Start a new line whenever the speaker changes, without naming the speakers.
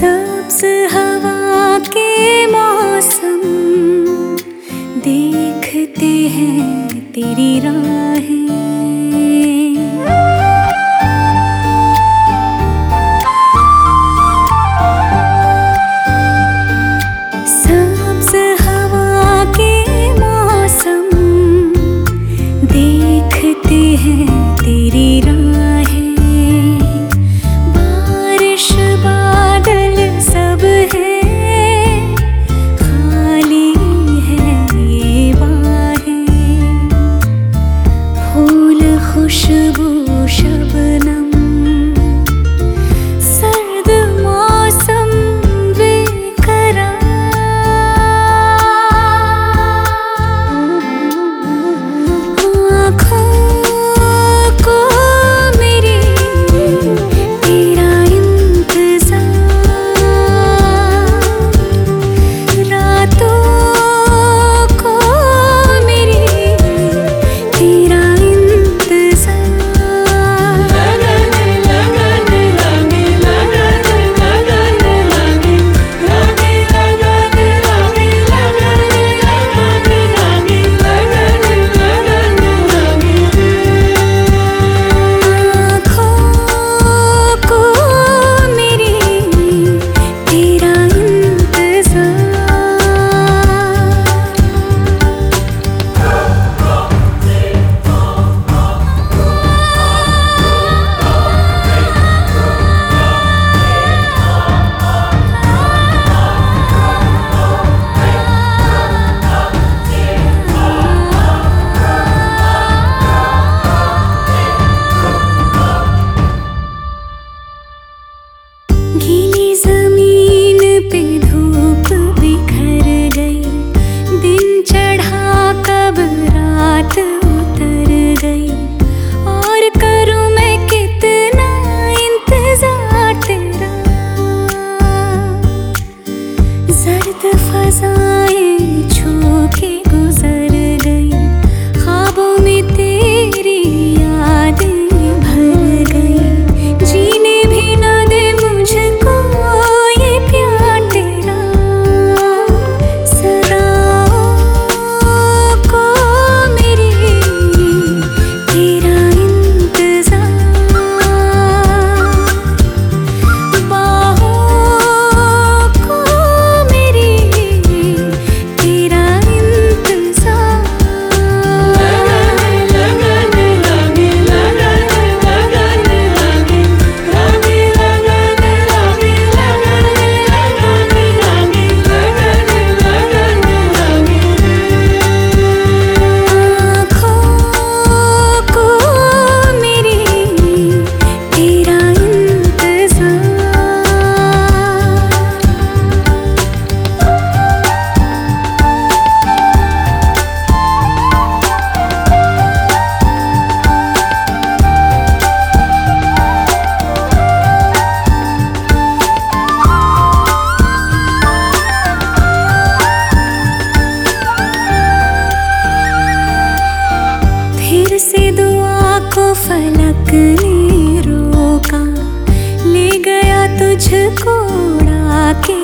सब्ज हवा के मौसम देखते हैं तेरी राह। ने रोका ले गया तुझको उड़ा के।